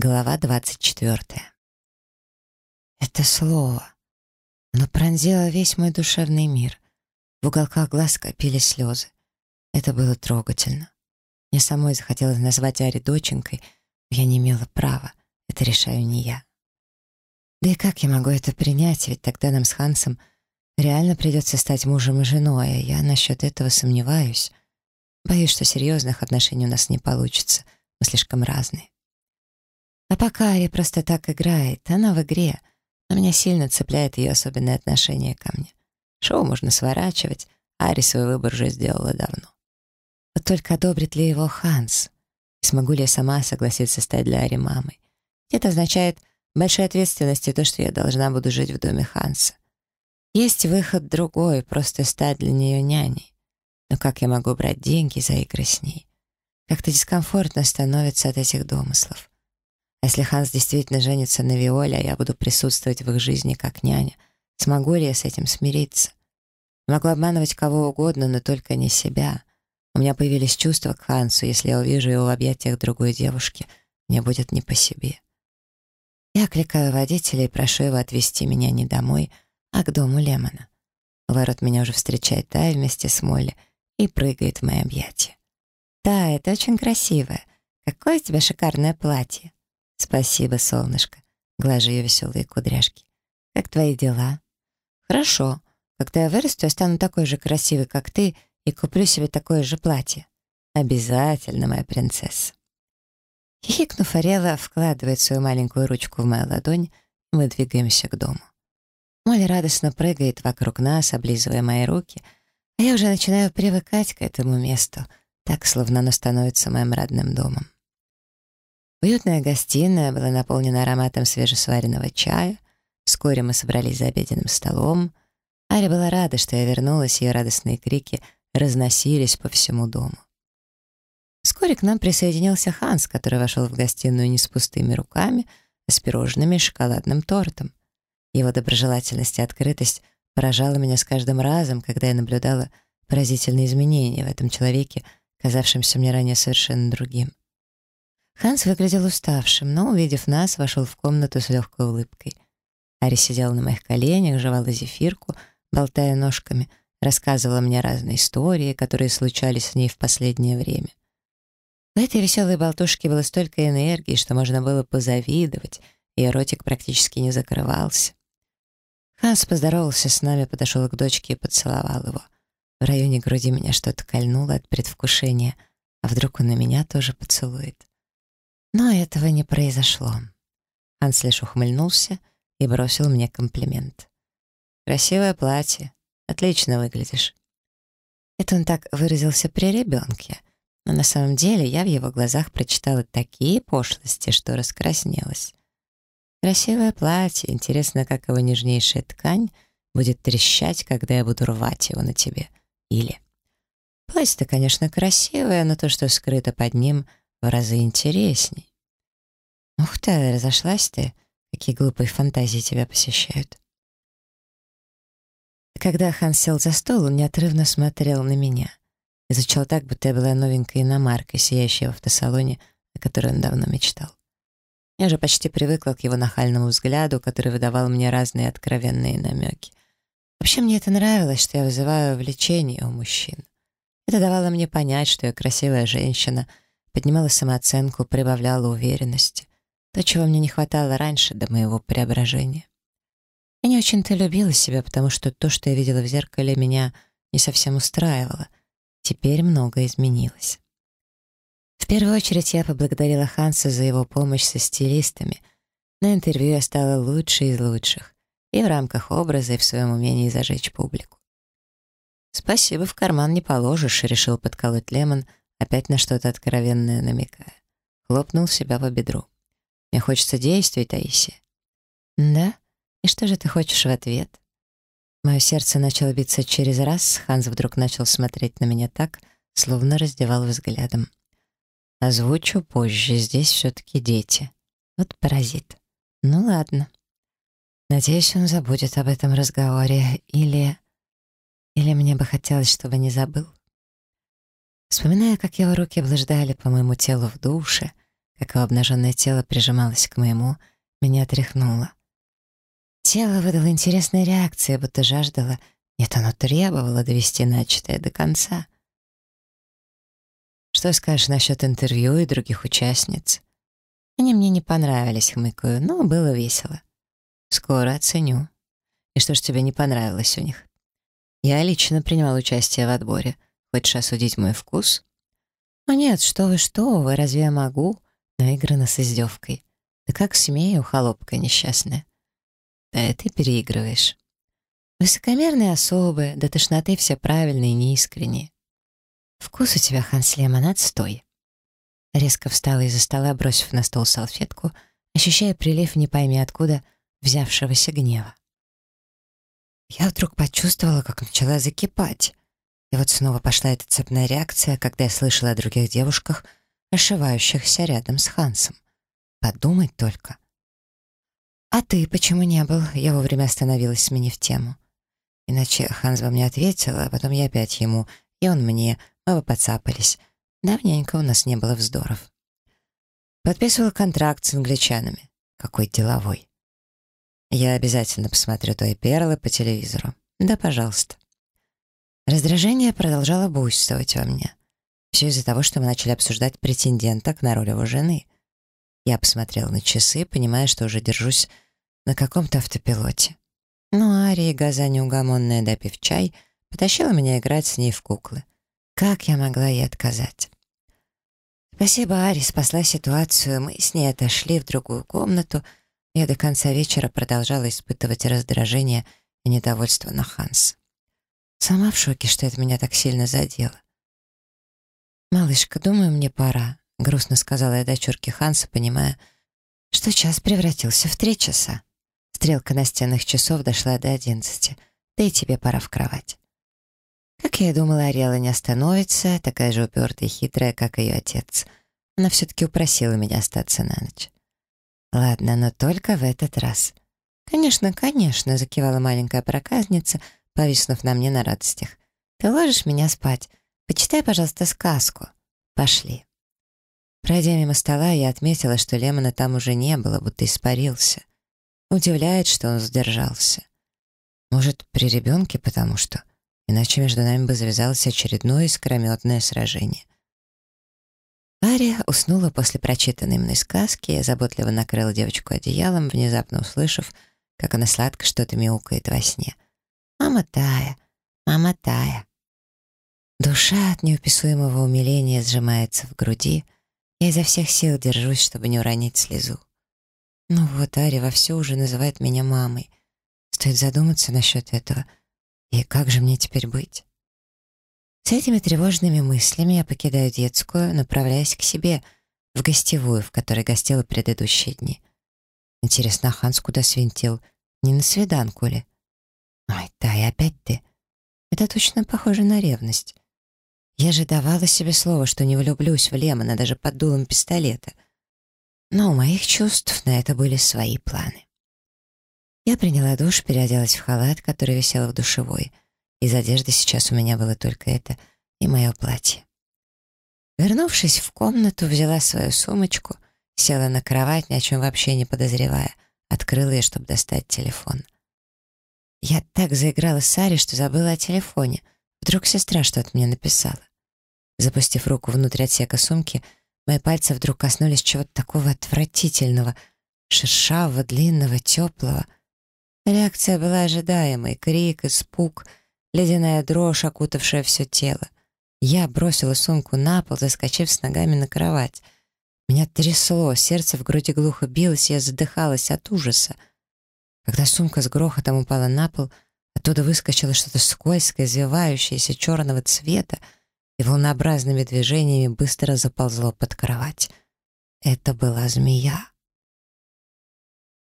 Глава 24. Это слово. Оно пронзило весь мой душевный мир. В уголках глаз копились слезы. Это было трогательно. Мне самой захотелось назвать Ари доченькой, но я не имела права. Это решаю не я. Да и как я могу это принять, ведь тогда нам с Хансом реально придется стать мужем и женой, а я насчет этого сомневаюсь. Боюсь, что серьезных отношений у нас не получится. Мы слишком разные. А пока Ари просто так играет, она в игре, но меня сильно цепляет ее особенное отношение ко мне. Шоу можно сворачивать, Ари свой выбор уже сделала давно. Вот только одобрит ли его Ханс? И смогу ли я сама согласиться стать для Ари мамой? Это означает большая ответственность и то, что я должна буду жить в доме Ханса. Есть выход другой, просто стать для нее няней. Но как я могу брать деньги за игры с ней? Как-то дискомфортно становится от этих домыслов. А если Ханс действительно женится на Виоле, а я буду присутствовать в их жизни как няня, смогу ли я с этим смириться? Могу обманывать кого угодно, но только не себя. У меня появились чувства к Хансу, если я увижу его в объятиях другой девушки, мне будет не по себе. Я окликаю водителя и прошу его отвезти меня не домой, а к дому Лемона. Ворот меня уже встречает Тай вместе с Молли и прыгает в мои объятия. «Да, это очень красивое. Какое у тебя шикарное платье!» «Спасибо, солнышко», — глажу ее веселые кудряшки. «Как твои дела?» «Хорошо. Когда я вырасту, я стану такой же красивой, как ты, и куплю себе такое же платье. Обязательно, моя принцесса». Хихикнув, Арела вкладывает свою маленькую ручку в мою ладонь, мы двигаемся к дому. Молли радостно прыгает вокруг нас, облизывая мои руки, а я уже начинаю привыкать к этому месту, так, словно оно становится моим родным домом. Уютная гостиная была наполнена ароматом свежесваренного чая. Вскоре мы собрались за обеденным столом. Аля была рада, что я вернулась, ее радостные крики разносились по всему дому. Вскоре к нам присоединился Ханс, который вошел в гостиную не с пустыми руками, а с пирожными и шоколадным тортом. Его доброжелательность и открытость поражала меня с каждым разом, когда я наблюдала поразительные изменения в этом человеке, казавшемся мне ранее совершенно другим. Ханс выглядел уставшим, но, увидев нас, вошел в комнату с легкой улыбкой. Ари сидела на моих коленях, жевала зефирку, болтая ножками, рассказывала мне разные истории, которые случались с ней в последнее время. В этой веселой болтушке было столько энергии, что можно было позавидовать, и ротик практически не закрывался. Ханс поздоровался с нами, подошел к дочке и поцеловал его. В районе груди меня что-то кольнуло от предвкушения, а вдруг он на меня тоже поцелует. Но этого не произошло. Ханс лишь ухмыльнулся и бросил мне комплимент. «Красивое платье. Отлично выглядишь». Это он так выразился при ребенке, но на самом деле я в его глазах прочитала такие пошлости, что раскраснелась. Красивое платье, интересно, как его нежнейшая ткань будет трещать, когда я буду рвать его на тебе. Или... Платье-то, конечно, красивое, но то, что скрыто под ним, в разы интересней. Ух ты, разошлась ты. Какие глупые фантазии тебя посещают. Когда Хан сел за стол, он неотрывно смотрел на меня. Изучал так, будто я была новенькой иномаркой, сияющей в автосалоне, о которой он давно мечтал. Я уже почти привыкла к его нахальному взгляду, который выдавал мне разные откровенные намеки. Вообще мне это нравилось, что я вызываю влечение у мужчин. Это давало мне понять, что я красивая женщина — поднимала самооценку, прибавляла уверенности. То, чего мне не хватало раньше, до моего преображения. Я не очень-то любила себя, потому что то, что я видела в зеркале, меня не совсем устраивало. Теперь многое изменилось. В первую очередь я поблагодарила Ханса за его помощь со стилистами. На интервью я стала лучшей из лучших. И в рамках образа, и в своем умении зажечь публику. «Спасибо, в карман не положишь», — решил подколоть Лемон — опять на что-то откровенное намекая. Хлопнул себя по бедру. «Мне хочется действий, Таисия». «Да? И что же ты хочешь в ответ?» Мое сердце начало биться через раз, Ханс вдруг начал смотреть на меня так, словно раздевал взглядом. «Озвучу позже, здесь все-таки дети. Вот паразит. Ну ладно. Надеюсь, он забудет об этом разговоре, или... Или мне бы хотелось, чтобы не забыл. Вспоминая, как его руки блуждали по моему телу в душе, как его обнаженное тело прижималось к моему, меня тряхнуло. Тело выдало интересные реакции, будто жаждало, нет, оно требовало довести начатое до конца. Что скажешь насчет интервью и других участниц? Они мне не понравились, хмыкаю, но было весело. Скоро оценю. И что ж тебе не понравилось у них? Я лично принимал участие в отборе. Хочешь осудить мой вкус? «О нет, что вы, что вы, разве я могу?» Наиграно с издевкой. «Да как смею, холопка несчастная?» «Да ты переигрываешь». «Высокомерные особы, до тошноты все правильные и неискренние». «Вкус у тебя, Ханс Лемон, отстой». Резко встала из-за стола, бросив на стол салфетку, ощущая прилив не пойми откуда взявшегося гнева. Я вдруг почувствовала, как начала закипать. И вот снова пошла эта цепная реакция, когда я слышала о других девушках, ошивающихся рядом с Хансом. Подумать только. «А ты почему не был?» Я вовремя остановилась, сменив тему. Иначе Ханс бы мне ответил, а потом я опять ему, и он мне, мы бы подцапались. Давненько у нас не было вздоров. Подписывал контракт с англичанами. Какой деловой. Я обязательно посмотрю твои перлы по телевизору. Да, пожалуйста. Раздражение продолжало буйствовать во мне. Все из-за того, что мы начали обсуждать претенденток на роль его жены. Я посмотрела на часы, понимая, что уже держусь на каком-то автопилоте. Ну, Ария, газа неугомонная, допив чай, потащила меня играть с ней в куклы. Как я могла ей отказать? Спасибо, Ари спасла ситуацию. Мы с ней отошли в другую комнату — я до конца вечера продолжала испытывать раздражение и недовольство на Ханс. Сама в шоке, что это меня так сильно задело. «Малышка, думаю, мне пора», — грустно сказала я дочурке Ханса, понимая, что час превратился в три часа. Стрелка настенных часов дошла до одиннадцати, да и тебе пора в кровать. Как я и думала, Ариэла не остановится, такая же упертая и хитрая, как ее отец. Она все-таки упросила меня остаться на ночь. Ладно, но только в этот раз. Конечно, конечно, закивала маленькая проказница, повиснув на мне на радостях. Ты ложишь меня спать? Почитай, пожалуйста, сказку. Пошли. Пройдя мимо стола, я отметила, что Лемона там уже не было, будто испарился. Удивляет, что он сдержался. Может, при ребенке, потому что... Иначе между нами бы завязалось очередное искрометное сражение — Ария уснула после прочитанной мной сказки, я заботливо накрыла девочку одеялом, внезапно услышав, как она сладко что-то мяукает во сне. «Мама Тая! Мама Тая!» Душа от неуписуемого умиления сжимается в груди. Я изо всех сил держусь, чтобы не уронить слезу. Ну вот, Ария вовсю уже называет меня мамой. Стоит задуматься насчет этого. И как же мне теперь быть? С этими тревожными мыслями я покидаю детскую, направляясь к себе, в гостевую, в которой гостила предыдущие дни. Интересно, а Ханс куда свинтил? Не на свиданку ли? Опять ты. Это точно похоже на ревность. Я же давала себе слово, что не влюблюсь в Лемона даже под дулом пистолета. Но у моих чувств на это были свои планы. Я приняла душ, переоделась в халат, который висел в душевой — из одежды сейчас у меня было только это и мое платье. Вернувшись в комнату, взяла свою сумочку, села на кровать, ни о чем вообще не подозревая, открыла ее, чтобы достать телефон. Я так заиграла с Саре, что забыла о телефоне. Вдруг сестра что-то мне написала. Запустив руку внутрь отсека сумки, мои пальцы вдруг коснулись чего-то такого отвратительного, шершавого, длинного, теплого. Реакция была ожидаемой, крик, испуг — ледяная дрожь, окутавшая все тело. Я бросила сумку на пол, заскочив с ногами на кровать. Меня трясло, сердце в груди глухо билось, я задыхалась от ужаса. Когда сумка с грохотом упала на пол, оттуда выскочило что-то скользкое, извивающееся черного цвета и волнообразными движениями быстро заползло под кровать. Это была змея.